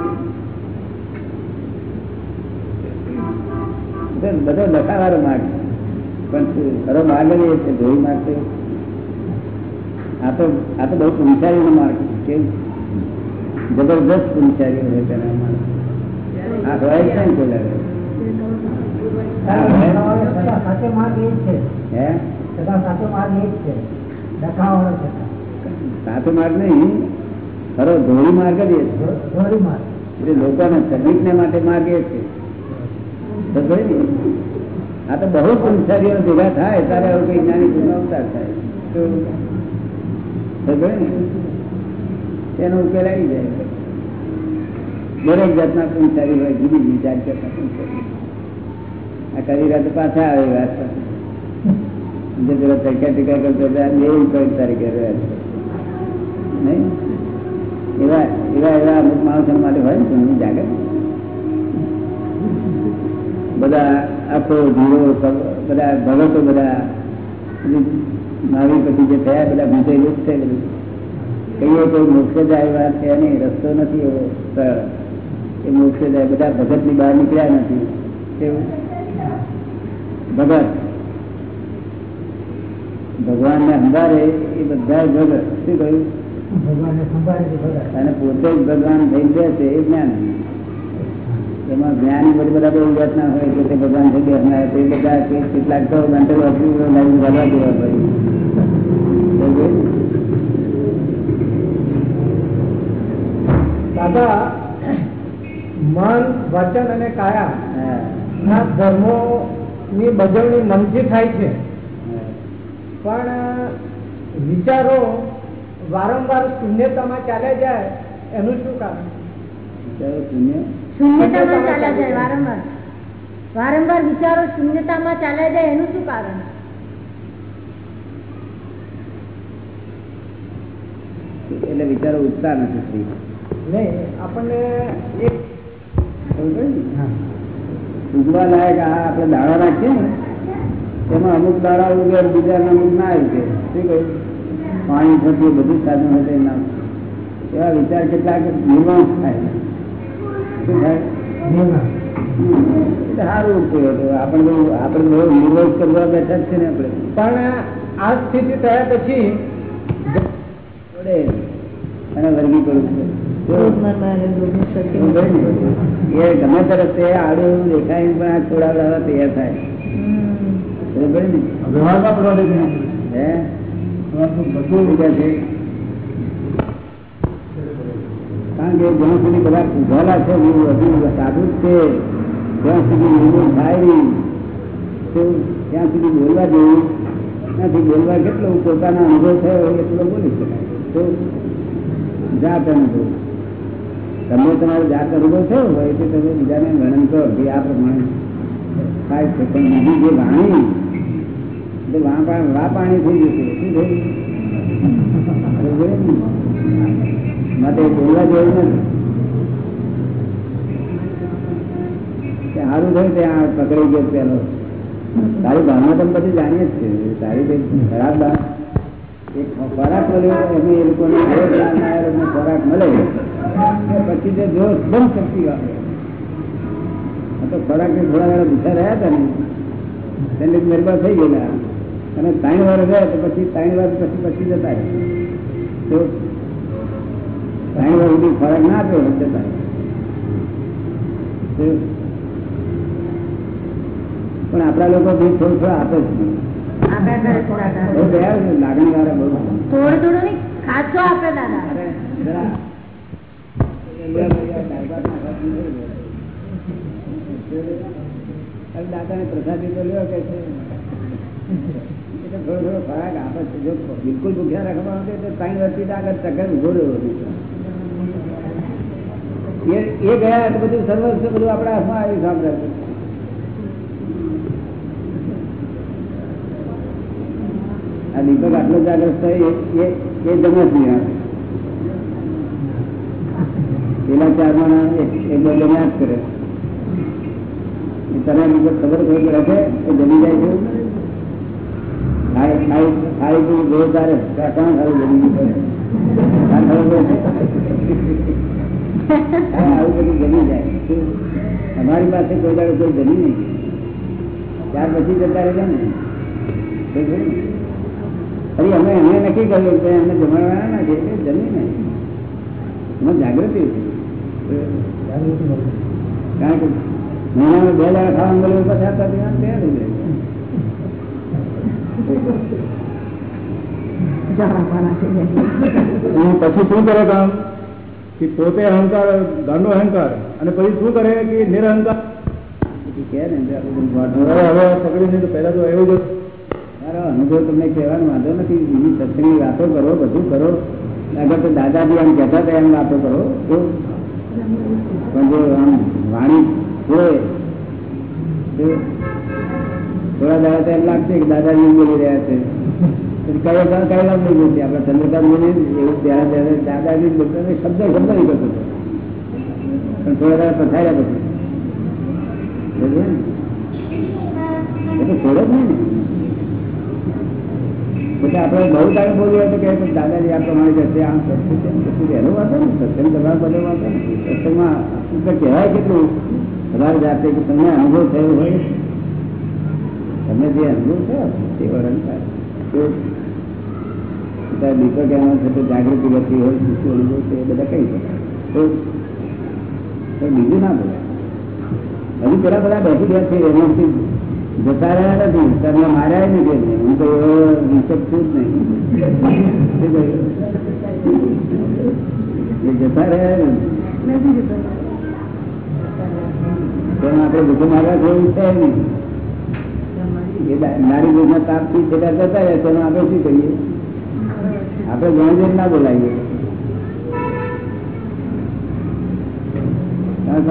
બધો લખાવાળો માર્ગ પણ ખરો માર્ગ એ છે ધોઈ માર્ગ છે આ તો આ તો બહુ પુંછારીનો માર્ગ છે જબરદસ્ત પુંછારી હોય તેના માર્ગ આ હોય છે ને કોઈ. સાચો માર્ગ એ ખરો, ધોળી માર્ગ જ એ છે. ધોરી માર્ગ એટલે સર્વિસને માટે માર્ગ એ છે. ને? આ તો બહુ સંસારીઓ ભેગા થાય, ત્યારે આવું કઈ જ્ઞાની ગુનો થાય. ને? તેનો ઉકેલ આવી જાય. દરેક જાતના સંસારી હોય, જુદી જુદી જાત જાતના સંસારી કરી તો પાછા આવે વાત જે પેલા ટકા ટકા કરતો બે એવું કઈ છે. નહીં? એવા એવા એવા અમુક માણસો માટે હોય ને જાગૃત. બધા આખો ધીરો બધા ભગતો બધા મારી પછી જે થયા બધા ભૂતેલું લુપ્ત છે ગયું. કહીએ તો મોક્ષ જાય વાત છે નહીં, રસ્તો નથી એવો. સરળ એ મોક્ષ જાય બધા ભગતની બહાર નીકળ્યા નથી. કેવું ભગત ભગવાન. ને અંધારે એ બધા ભગત શું કહ્યું? અને પોતે જ ભગવાન થઈ ગયા છે એ જ્ઞાન. એમાં જ્ઞાન બધી બધા બહુ જાતના હોય કે તે ભગવાન છે બેસનાર તે બધા કેટલાક તો હોસ્પિટલ લાઈન ભરવા જેવા હોય. દાદા મન વચન અને કાયા ના ધર્મો ની બજવણી મનથી થાય છે. પણ વિચારો વારંવાર શૂન્યતામાં ચાલ્યા જાય એનું શું કારણ? વિચારો શૂન્ય? શૂન્યતામાં ચાલ્યા જાય વારંવાર. વારંવાર વિચારો શૂન્યતામાં ચાલ્યા જાય એનું શું કારણ? એટલે વિચારો ઉઠતા નથી આપણને એક? ઉગવા લાયક આ આપણે દાડા રાખીએ ને એમાં અમુક દાડા ઉગે બીજા અમુક ના ઉગે. શું કહ્યું? પાણી થતું બધું સાધન હશે ના એવા વિચાર કેટલાક નિર્વાણ થાય શું થાય? સારું આપણે આપણે બહુ નિર્વોધ કરવા બેઠા છે ને આપણે. પણ આ સ્થિતિ થયા પછી અને વર્ગીકરણ છે? એ ગમે તરફ તે આડું દેખાય પણ આ છોડાવડાવવા તૈયાર થાય. કારણ કે જ્યાં સુધી બધા છે સાધુ જ છે. જ્યાં સુધી નિર્મૂળ થાય નહીં તો ત્યાં સુધી બોલવા જેવું નથી. બોલવા કેટલો પોતાના અનુભવ થયો એટલો બોલી શકાય. તો જાત અનુભવ. તમને તમારો જાત અનુભવ થયો હોય તો તમે બીજાને વર્ણન કરો કે આ પ્રમાણે બીજી જે વાણી વા પાણી થઈ જશે શું થઈ માટે બોલવા જેવું નથી. સારું થયું ત્યાં પકડી ગયો પેલો. તારી ભાવના તમે બધી જાણીએ જ છે તારી ખરાબ ભાવ ખોરાક મળ્યો એમાં એ લોકોને ખોરાક મળે. પછી તે જો એકદમ શક્તિ વાપરે તો ખોરાક ને થોડા ઘણા ભૂસા રહ્યા હતા ને તેને નિર્ભર થઈ ગયેલા. અને ત્રણ વાર ગયા તો પછી ત્રણ વાર પછી પછી જતા તો ત્રણ વાર સુધી ખોરાક ના આપ્યો જતા પણ આપણા લોકો બી થોડું થોડું આપે. બહુ છે દાદા. પ્રસાદી તો લ્યો કે છે. થોડો થોડો ખોરાક આપે છે. જો બિલકુલ ભૂખ્યા રાખવા માટે તો ત્રણ વર્ષથી આગળ ચક્કર ઊભો રહ્યો એ એ ગયા બધું સર્વસ્વ બધું આપણા હાથમાં આવ્યું સાંભળે આ દીપક આટલો જાગ્રત થયો એ એ જમા જ નહીં આવે. પેલા ચાર માણા એક એક બે જમ્યા જ કરે. એ તને દીપક ખબર કોઈ પડે છે? એ જમી જાય છે? ખાઈ ખાઈ ખાઈ તું ગયો તારે ત્યાં કોણ ખાલી જમી ગયું આ ખબર પડે છે? હા, આવું બધું જમી જાય. શું? અમારી પાસે કોઈ દાડો કોઈ જમી નહીં. ત્યાર પછી જતા રહેતા ને. છે? ફરી અમે અમે નક્કી કર્યું કે અમે જમાડવાના નથી એટલે જમી ને એમાં જાગૃતિ કારણ કે મહિનામાં બે દાડા ખાવાનું મળ્યું પછી આપતા તૈયાર થઈ અને પછી શું કરે કામ કે પોતે અહંકાર દાંડો અહંકાર અને પછી શું કરે કે નિરહંકાર જાય કે ને. હવે હવે પકડીને તો પહેલા તો એવું જ હતું. મારો અનુભવ તમને કહેવાનો વાંધો નથી. બીજી સત્સંગની વાતો કરો, બધું કરો. આગળ તો દાદાજી આમ કહેતા હતા, એમ વાતો કરો. તો પણ જો આમ વાણી હોય, તો થોડા દાડા તો એમ લાગશે કે દાદાજી બોલી રહ્યા છે. કયો વાર કઈ વાત નહીં બોલતી આપણે ચંદ્રકાંત બોલી એવું ત્યારે ત્યારે દાદાજી બોલતા શબ્દ શબ્દ નહીં કરતો પણ થોડા દાડા પથાર્યા પછી. છોડે જ નહીં ને. આપણે બહુ તારે બોલીએ તો કે ભાઈ દાદાજી, આ પ્રમાણે જશે, આમ કરશે તેમ કરશે એનો વાંધો ને, સત્સંગ કરવા બધો વાંધો નથી સત્સંગમાં એટલે કહેવાય કેટલું? તમારી જાતે કે તમને અનુભવ થયો હોય? તમને જે અનુભવ થયો તે વર્ણન થાય તો ત્યાં દીપક એમાં છે તો જાગૃતિ રહેતી હોય શું શું અનુભવ છે એ બધા કહી શકાય તો તો બીજું ના બોલાય. હજુ પેલા બધા બેસી ગયા છે, એમાંથી જતા રહ્યા નથી. તમને માર્યા નથી. હું તો એવો વિચક છું જ નહીં. એ જતા રહ્યા નથી. આપણે ભૂખો મારવા જેવું છે નહીં. એ નારી દૂધના તાપથી પેલા જતા રહ્યા. તેનું આપણે શું કહીએ? આપણે ઘણી દેર ના બોલાવીએ.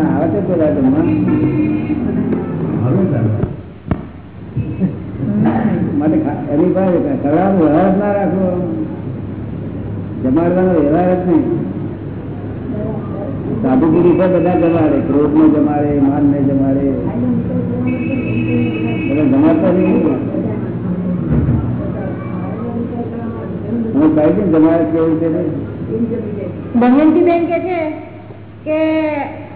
આવે છે પેલા જમવા માટે એની પાસે કરવાનો વ્યવહાર ના રાખવો જમાડવાનો વ્યવહાર જ નહીં. સાધુગીરી પર બધા જમાડે ક્રોધ ને જમાડે માન ને જમાડે જમાડતા નહીં હું કહી દઉં જમાડે કેવું છે દમયંતી બેન કે છે કે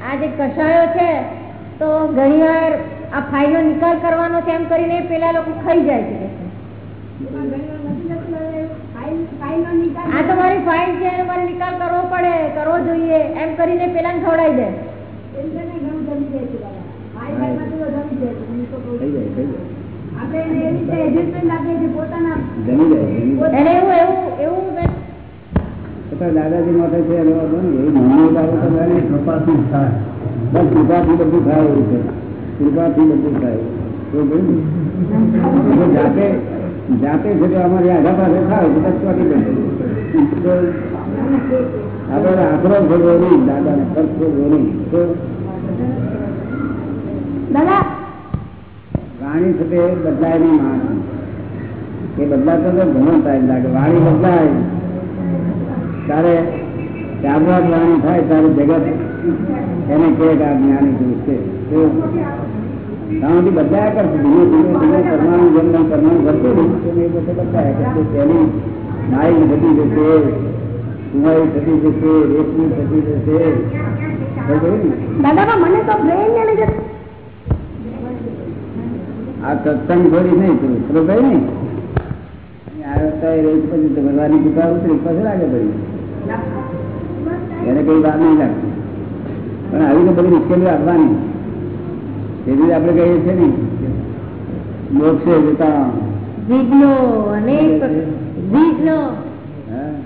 આ જે કસાયો છે, તો ઘણીવાર આ ફાઇલનો નિકાલ કરવાનો છે એમ કરીને પેલા લોકો ખાઈ જાય છે. આ તો મારી ફાઇલ છે એનો મારે નિકાલ કરવો પડે કરવો જોઈએ. એમ કરીને પેલા ખવડાવી દે. દાદાજી માટે છે તમારે કૃપાથી થાય. બસ કૃપાથી બધું થાય એવું છે. કૃપાથી બધું થાય તો ભાઈ જો જાતે જાતે છે તો અમારી આધા પાસે થાય તો ચોટી આપણે આશરો ભરવો નહીં દાદાને ખર્ચ ભરવો નહીં. તો વાણી છે તે બદલાય નહીં માણસ એ બદલાતો તો ઘણો ટાઈમ લાગે. વાણી બદલાય. ત્યારે ત્યારબાદ વાણી થાય ત્યારે જગત એને કહે કે આ જ્ઞાની પુરુષ છે. તો ત્યાંથી બદલાયા કરશે ધીમે ધીમે ધીમે કરવાનું જેમ જેમ કરવાનું વધશે ને તેમ એ બધે બદલાયા કરશે તેની નાઈ થતી જશે કુંવારી થતી જશે રેશમી થતી જશે ખબર પડી ને? દાદા મને તો બ્રેન ને લીધે આ સત્સંગ થોડી નહીં તું ખબર પડી ને આ રસ્તા એ રહી પછી તો ભગવાનની કૃપા ઉતરી પછી લાગે પડી એને કઈ વાર નહીં લાગતી પણ આવી તો બધી મુશ્કેલીઓ આવવાની તેથી આપણે કહીએ છીએ ને મોક્ષે જતા વિઘ્નો અનેક વિઘ્નો.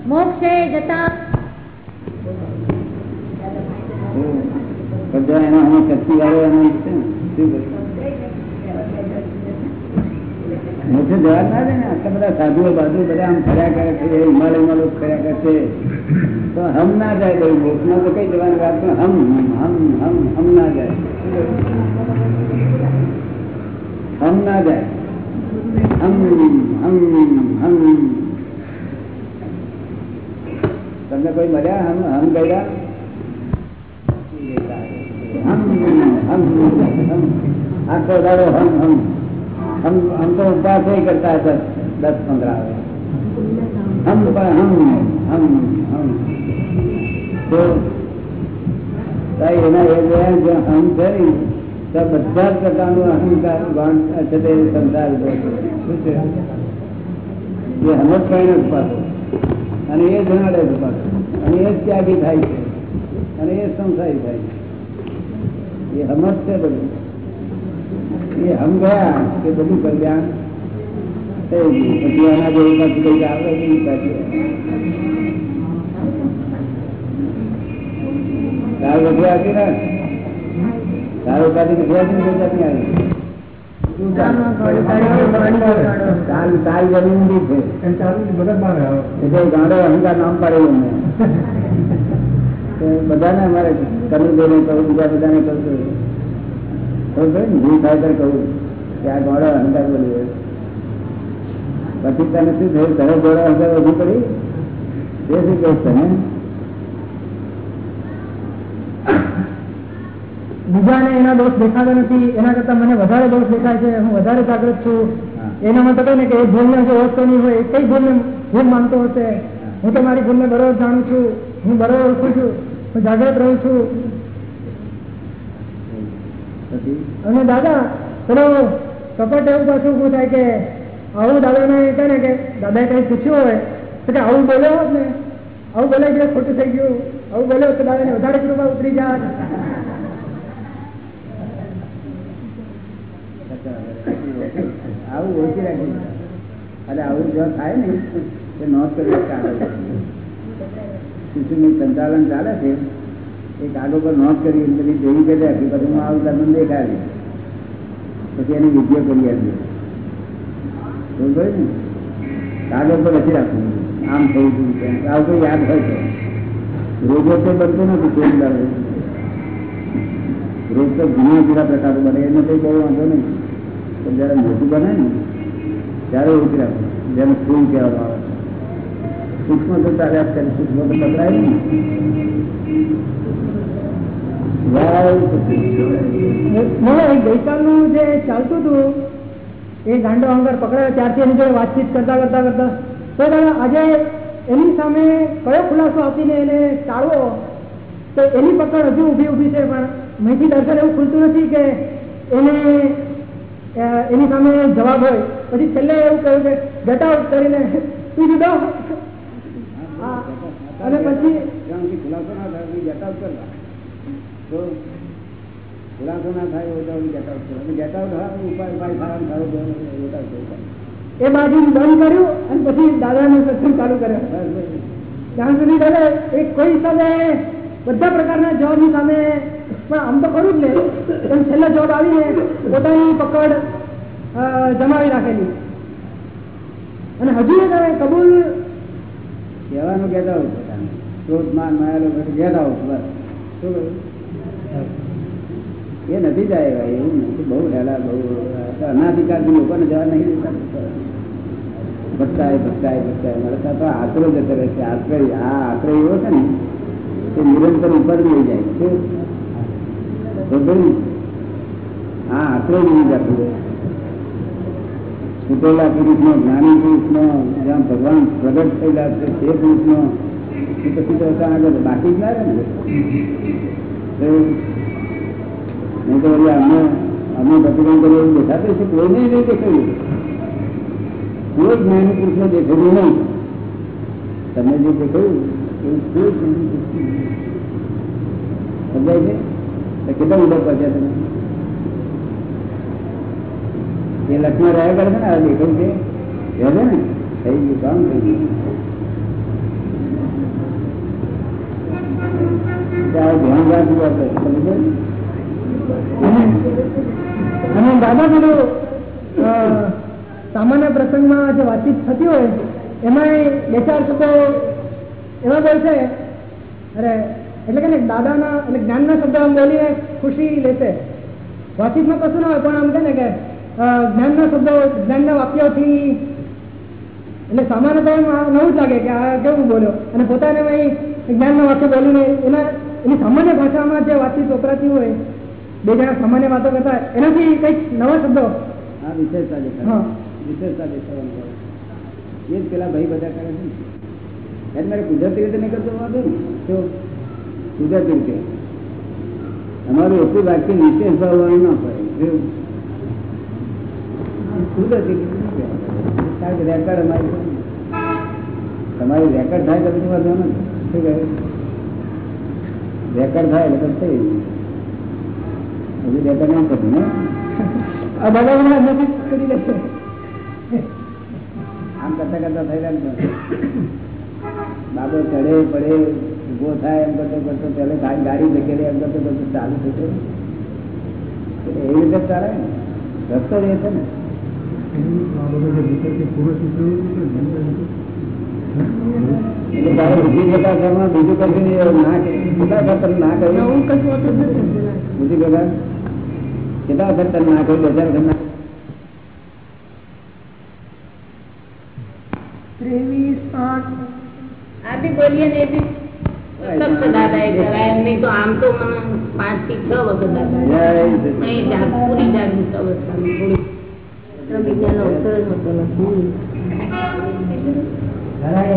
મોક્ષે જતા બધા એના અમે શક્તિ વાળો એનો છે મોક્ષે જવા ના દે ને? આટલા બધા સાધુઓ બાજુ બધા આમ ફર્યા કરે છે હિમાલયમાં લોકો ફર્યા કરશે તો હમ ના જાય કોઈ મોક્ષમાં તો કઈ જવાની વાત પણ હમ હમ હમ હમ ના જાય હમ ના જાય હમ હમ હમ તમને કોઈ મળ્યા હમ હમ ગયા હમ હમ હમ આખો દાડો હમ હમ હમ હમ તો ઉપવાસ નહીં કરતા હતા દસ પંદર આવે હમ પણ હમ હમ હમ તો એના એ બધા જ પ્રકારનું અહંકાર ભાન છે તે સંસાર ઊભો હમત કરીને અને એ જણાડે છે અને એ જ ત્યાગી થાય છે. અને એ સંસારી થાય છે. એ હમત છે બધું. એ હમ ગયા કે બધું કલ્યાણ થઈ ગયું. પછી એના જેવું કઈ આવે નહીં પાછું તાર વધુ આવતી ને? તાર ઉપાધિ ને આવી. છે. મેં બધાને અમારે કરવું જોઈએ કહું બીજા બધાને છું ખબર પડી ને? ભૂલ ત્યારે કહું કે આ ગોળો અહંકાર બોલી પછી તને શું થયું? તને જોડે અહંકાર વધુ પડી? તે શું કહે તને? બીજાને એના દોષ દેખાતો નથી એના કરતા મને વધારે દોષ દેખાય છે હું વધારે જાગૃત છું. એનામાં તો કહે કે એ ભૂલને જો ઓળખતો નહીં હોય કઈ ભૂલને ભૂલ માનતો હશે? હું. તો મારી ભૂલને બરોબર જાણું છું. હું બરોબર ઓળખું છું. હું જાગૃત રહું છું. અને દાદા પેલો કપટ એવું પાછું શું થાય કે આવું દાદાને કહે ને કે દાદાએ કંઈ પૂછ્યું હોય? તો કે આવું બોલ્યો હોત ને. આવું બોલાય ગયું ખોટું થઈ ગયું. આવું બોલ્યો તો વધારે કૃપા ઉતરી જાય. આવું ઓછી રાખી. અને આવું જો થાય ને, તે નોંધ કરી શિશુનું સંચાલન ચાલે છે. એ કાગળ પર નોંધ કરી બધી જોઈ કરી પછી હું આવું તમને દેખાડી પછી એની વીડિયો કરી આપીએ બરોબર ને? કાગળ પર લખી રાખવું. આમ થયું આવું કોઈ યાદ હોય તો. રોગો તો બનતો નથી, કોઈ દાડો. રોગ તો ઘણા બધા પ્રકારો બને એને કઈ બહુ વાંધો નહીં પણ જયારે મોટું બને ને, ત્યારે રાખવું જેને ફૂલ કહેવામાં આવે સૂક્ષ્મ તો ચાલ્યા જ સૂક્ષ્મ તો. મને ગઈકાલનું જે ચાલતું હતું, એ ગાંડો અંગર પકડાયો, ત્યારથી એની જોડે વાતચીત કરતા કરતા કરતા તો દાદા, આજે એની સામે કયો ખુલાસો આપીને એને ટાળવો તો એની પકડ હજુ ઊભી ઊભી છે પણ મહિતી દર્શન એવું ખુલતું નથી કે એને એની સામે જવાબ હોય પછી છેલ્લે એવું કહ્યું કે ઘટા આઉટ કરીને તું જુદો. અને પછી ખુલાસો ના થાય get કરવા. તો ખુલાસો ના થાય તો get કરવા. out હા, ઉપાય ઉપાય થવાનો. એ બાજુ બંધ કર્યું અને પછી દાદાનો સત્સંગ ચાલુ કર્યો. ત્યાં સુધી દાદા એ કોઈ હિસાબે બધા પ્રકારના જવાબની સામે પણ આમ તો ખરું જ ને પણ છેલ્લા જવાબ આવીને પોતાની પકડ જમાવી રાખેલી અને હજુ તમે કબૂલ કહેવાનું કહેતા હોય પોતાને. ક્રોધ, માન, લોભ એટલે બસ. શું એ નથી જાય ભાઈ એવું નથી બહુ હેલા બહુ અનાધિકારથી લોકોને જવા નહીં દેતા. ભટકાય ભટકાય ભટકાય. મળતા તો આશરો જતો રહે છે. આશ્રય આ આશ્રય એવો છે ને તે નિરંતર ઉપર લઈ જાય છે. આ આશ્રય નહીં જતું સુતેલા પુરુષનો, જ્ઞાની પુરુષનો, જ્યાં ભગવાન પ્રગટ થયેલા છે, તે પુરુષનો, એ પછી તો આગળ બાકી જ ના. રહે ને તો વળી અમે અમે પ્રતિક્રમણ કરીએ એવું દેખાતું છે કોઈ નહીં નહીં દેખાયું કોઈ જ્ઞાની પુરુષને દેખાયું નહીં તમને જે દેખાયું એવું કોઈ જ્ઞાની પુરુષને નહીં. સમજાય છે તો કેટલા ઊભા પહોંચ્યા તમે એ લક્ષ્મણ રહ્યા કરે છે ને આ દેખાયું છે રહે છે ને થઈ ગયું કામ થઈ ગયું ત્યાં ધ્યાન રાખવું આપણે સમજો ને? અને દાદા પેલું સામાન્ય પ્રસંગમાં જે વાતચીત થતી હોય એમાં બે ચાર શબ્દો એવા બોલશે અરે, એટલે કે દાદાના એટલે જ્ઞાનના શબ્દ આમ બોલીને ખુશી લેશે. વાતચીતમાં કશું ના હોય, પણ આમ છે ને કે જ્ઞાનના શબ્દો, જ્ઞાનના વાક્યોથી એટલે સામાન્ય તો નવું જ લાગે કે આ કેવું બોલ્યો. અને પોતાને અહીં જ્ઞાનના વાક્ય બોલીને એના, એની સામાન્ય ભાષામાં જે વાતચીત વપરાતી હોય બે જણા સામાન્ય વાતો કરતા એનાથી કંઈક નવા શબ્દો. વિશેષતા વિશેષતા એ જ પેલા ભાઈ બધા કરે છે મારે કુદરતી રીતે નહીં કરતો વાંધો ને. તો કુદરતી રીતે. અમારું એટલું વાક્ય વિશેષ ભાવવાનું ના પડે કુદરતી રીતે કારણ કે રેકર્ડ અમારી. તમારી રેકર્ડ થાય તો બધું વાંધો નથી. શું કહે? રેકર્ડ થાય એટલે થઈ. હજુ બે ના થતું ને આ દાદા નજીક કરી લેશે આમ કરતા કરતા થઈ રહ્યા બાબો ચડે પડે ઊભો થાય એમ કરતો કરતો પેલે ગાડી ધકેલે એમ કરતો કરતો ચાલુ થશે એવી રીતે ચાલે ને. રસ્તો રહે છે ને. તારે બુદ્ધિ ઘરમાં બીજું કશું ના કે ના કહ્યું હું કશું હોતું જ નથી બુદ્ધિ પ્રકાર કેટલા વખત તને ના કહ્યું બે ચાર વખત ના ત્રેવીસ આ બી બોલીએ ને બી.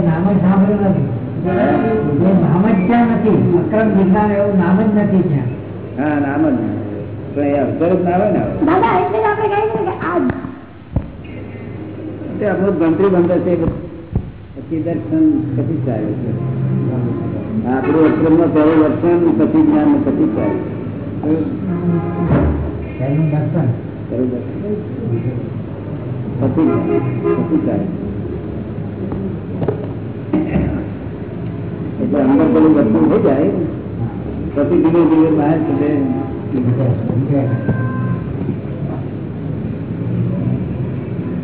નામ જ સાંભળ્યું નથી. નામ જ ત્યાં નથી? અક્રમ વિજ્ઞાન એવું નામ જ નથી ત્યાં. હા નામ જ. પણ એ અવસર જ ના આવે ને દાદા એટલે આપણે કહીએ કે આ તે આપણું ગણતરી બંધ છે પછી દર્શન પછી ચાલે છે. આપણું અક્રમમાં પહેલું દર્શન પછી જ્ઞાન ને પછી ચાલે પહેલું દર્શન? બરોબર પછી પછી ચાલે એટલે અંદર પેલું વસ્તુ થઈ જાય પછી ધીમે ધીમે બહાર છૂટે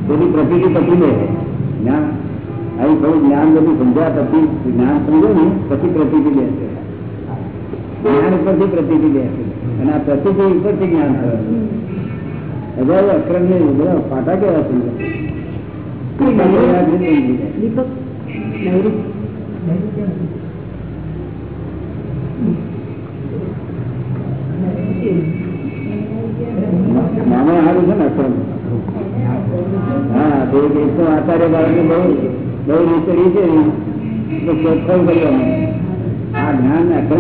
બધી પ્રતિથી પછી લે જ્ઞાન આવી થોડું જ્ઞાન બધું સમજ્યા પછી જ્ઞાન સમજો ને પછી પ્રતિથી લે છે જ્ઞાન ઉપરથી પ્રતિથી લે છે અને આ પ્રતિથી ઉપરથી જ્ઞાન થવાનું હજારો અક્રમ ને બધા પાટા કેવા સમજો દીપક નૈઋત્ય નાનો હારું છે ને અક્ષર હા તો તો આચાર્ય બાળકને બહુ બહુ નીચડી છે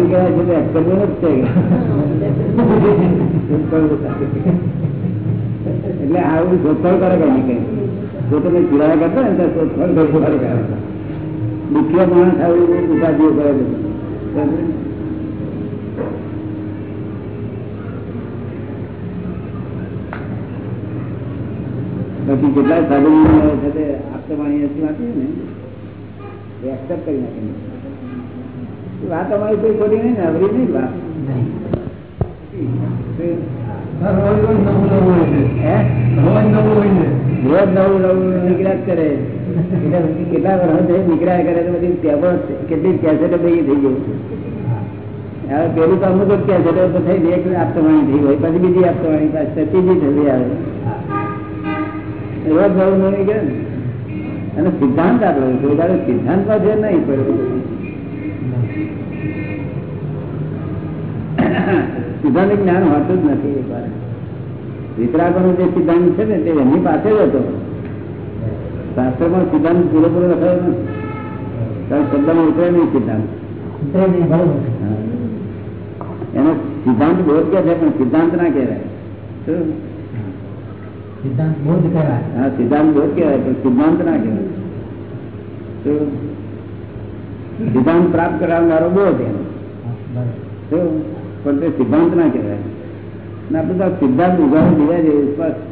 કહેવાય છે તો અક્ષર એટલે આવું શોધખોળ કરે કઈ? જો તમે ચિરાયા કરતા ને ત્યાં શોધખોળ કરવું કરે. મુખ્ય માણસ આવું ઉપાધિઓ કરે છે. પછી કેટલાય સાધુ સાથે તે આપતવાણી વાંચી ને એ એક્સેપ્ટ કરી નાખે વાત અમારી કોઈ ખોટી નહીં ને અવરી નહીં વાત. રોજ નવું નવું નીકળ્યા જ કરે. કેટલા વર્ષ નીકળ્યા કરે તો બધી કેટલી કેસેટો ભેગી થઈ ગયું હવે પેલું તો અમુક જ કેસેટો થઈ ગઈ એક આપતવાણી થઈ હોય પછી બીજી આપતવાણી પાછી ત્રીજી થતી આવે. રોજ ભાવ નહીં નીકળે અને સિદ્ધાંત આપણો દાડો સિદ્ધાંત છે નહીં પડ્યો. સિદ્ધાંત જ્ઞાન હોતું જ નથી વિતરાગોનો જે સિદ્ધાંત છે ને તે એમની પાસે જ હતો. શાસ્ત્રમાં સિદ્ધાંત પૂરેપૂરો લખાયો નથી. કારણ શબ્દમાં ઉતરે નહીં સિદ્ધાંત. એનો સિદ્ધાંત બોધ કે છે પણ સિદ્ધાંત ના કહેવાય? સિદ્ધાંત બોધ કહેવાય હા સિદ્ધાંત બોધ કહેવાય પણ સિદ્ધાંત ના કહેવાય શું? સિદ્ધાંત પ્રાપ્ત કરાવનારો બોધ એમ બરાબર શું? પણ તે સિદ્ધાંત ના કહેવાય ના આપણે તો આ સિદ્ધાંત ઉગાડી દીધા છે સ્પષ્ટ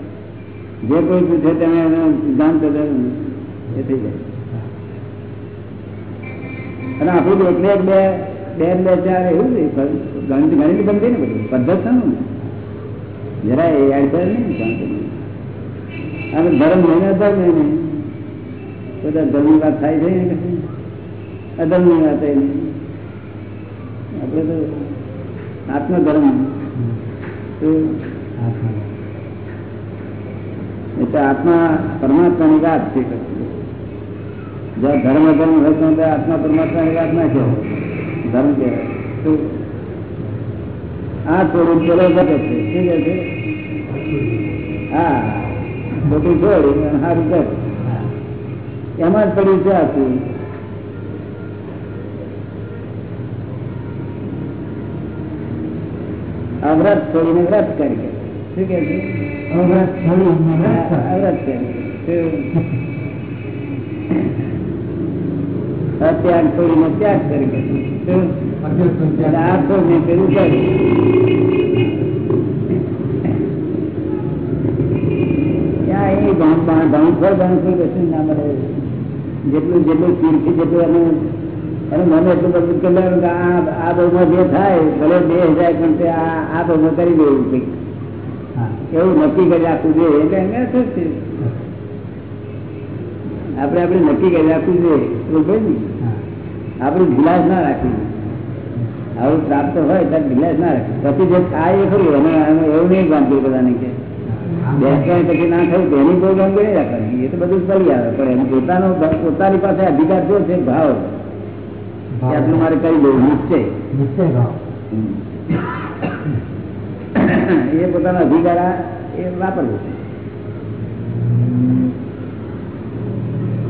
જે કોઈ પૂછે તેને એનો સિદ્ધાંત બધો એ થઈ જાય અને આપણું તો એટલે એક બે બે ને બે ચાર એવું છે ગણિત ગણિત બનતી ને બધું પદ્ધત છે ને જરા એ યાદ કરે ને અને ધર્મ લઈને ધર્મ લઈને બધા ધર્મની વાત થાય છે અધર્મની વાત એ આપણે તો આત્મધર્મ એટલે આત્મા પરમાત્માની વાત છે. જ્યાં ધર્મ ધર્મ હોય તો આત્મા પરમાત્માની વાત ના કહેવાય. ધર્મ કહેવાય. આ સ્વરૂપ પેલો છે. શું કહે છે? હા. બધું છોડી અને સારી કર એમાં જ પડ્યું છે આખું આ વ્રત છોડીને વ્રત કરી કે શું કે છે? અવ્રત વ્રત કરી અત્યાગ છોડીને ત્યાગ કે કરી કશું ના મળે. જેટલું જેટલું ચીરથી જેટલું એનું એનું મને એટલું બધું કે આ આ બહુમાં જે થાય ભલે બે હજાર પણ તે આ આ બહુમાં કરી દેવું કંઈક એવું નક્કી કરી રાખવું જોઈએ. એટલે એને શું છે. આપણે આપણે નક્કી કરી રાખવું જોઈએ. બરોબર ને. આપણે ભીલાસ ના રાખવી. આવું પ્રાપ્ત હોય ત્યારે ભીલાસ ના રાખવી. પછી જે થાય એ ખરું. એવું નહીં બાંધવું બધાને કે બેસવાની ના થયું તેની કોઈ ગમ નહીં રાખવાની એ તો બધું ચલી આવે પણ એમ પોતાનો પોતાની પાસે અધિકાર જો છે ભાવ. આટલું મારે કરી દઉં નિશ્ચય. એ પોતાનો અધિકાર એ વાપરવું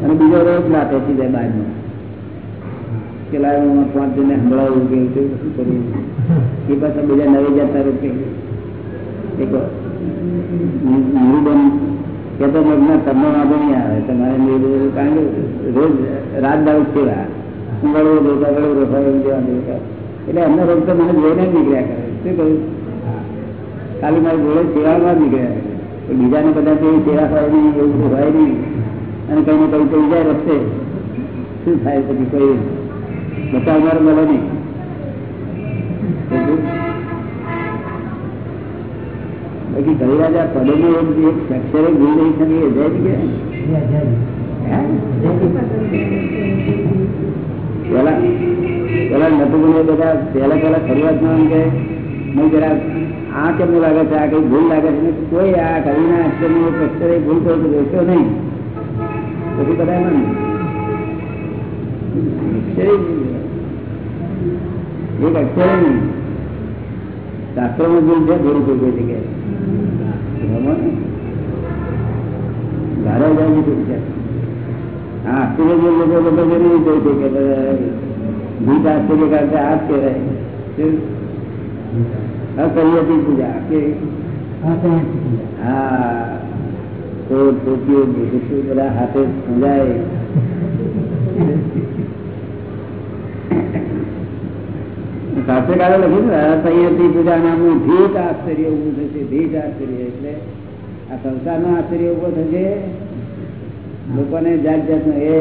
અને બીજો રોજ ના પેસી જાય બહારનો કે લાવ હું પાંચ જણને સંભળાવું કે શું કરવું એ પાછા બીજા નવી જતા રોજ કે એક નિરૂબન કહેતો મગના તમને વાંધો નહીં આવે. તમારે નિરૂબન કારણ કે રોજ રાત દારૂ સેવા સંભાળવું રોકા ગળું રોકાવું જેવા દેવા એટલે એમનો રોગ તો મને જોઈને જ નીકળ્યા કરે. શું કહ્યું ખાલી મારી જોડે સેવામાં જ નીકળ્યા કરે. બીજાને બધા કેવી સેવા હોય નહીં, એવું હોય નહીં. અને કઈ ને કઈ થઈ જાય રસ્તે શું થાય પછી કોઈ? બચાવનાર મળે નહીં. બાકી ઘણી રાજા પદમાં એક એક ભૂલ નહીં શકે એ જાય કે પેલા પેલા નટુગુને બધા પેલા પેલા શરૂઆતમાં એમ કે મેં જરા આ કેમનું લાગે છે આ કઈ ભૂલ લાગે છે. કોઈ આ કવિના અક્ષરનો એક અક્ષરે ભૂલ કરો તો જોશો નહીં. પછી બધા એમ એક અક્ષરે નહીં. શાસ્ત્રોમાં ભૂલ છે થોડી કોઈ કોઈ જગ્યાએ. ને? જાય છે હા આશ્ચર્ય લોકો લોકો જરૂરી કહે છે કે ભૂત આશ્ચર્ય કરતા આ જ કહેવાય. શું? અકરિયતી પૂજા કે? હા. તો ટોપીઓ બધા હાથે સમજાય શાસ્ત્રકારો લખ્યું છે અસંયતી પૂજા નામનું ભીત આશ્ચર્ય ઉભું થશે ભીત આશ્ચર્ય એટલે આ સંસારનો આશ્ચર્ય ઊભો થશે. લોકોને જાત જાતનો એ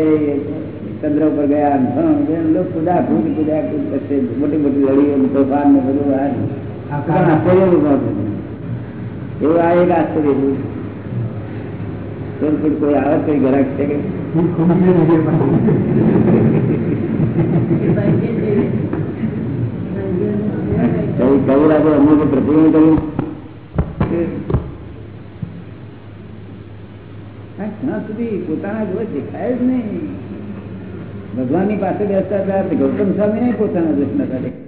ચંદ્ર ઉપર ગયા ને ભણ ગયા, લોકો કુદા કૂદ કુદા કૂદ કરશે મોટી મોટી લડીઓ તોફાન ને બધું આ પણ આશ્ચર્ય ઊભા થશે. એવું આ એક આશ્ચર્ય છે. કોઈ કોઈ કોઈ આવે કોઈ ગ્રાહક છે કે? કઈ કયું લાગે, અમને તો પ્રતિબંધ કર્યું. સુધી પોતાના જોડે દેખાય જ નહીં. ભગવાનની પાસે બેસતા હતા, ગૌતમ સ્વામી નહીં પોતાના દર્શન હતા.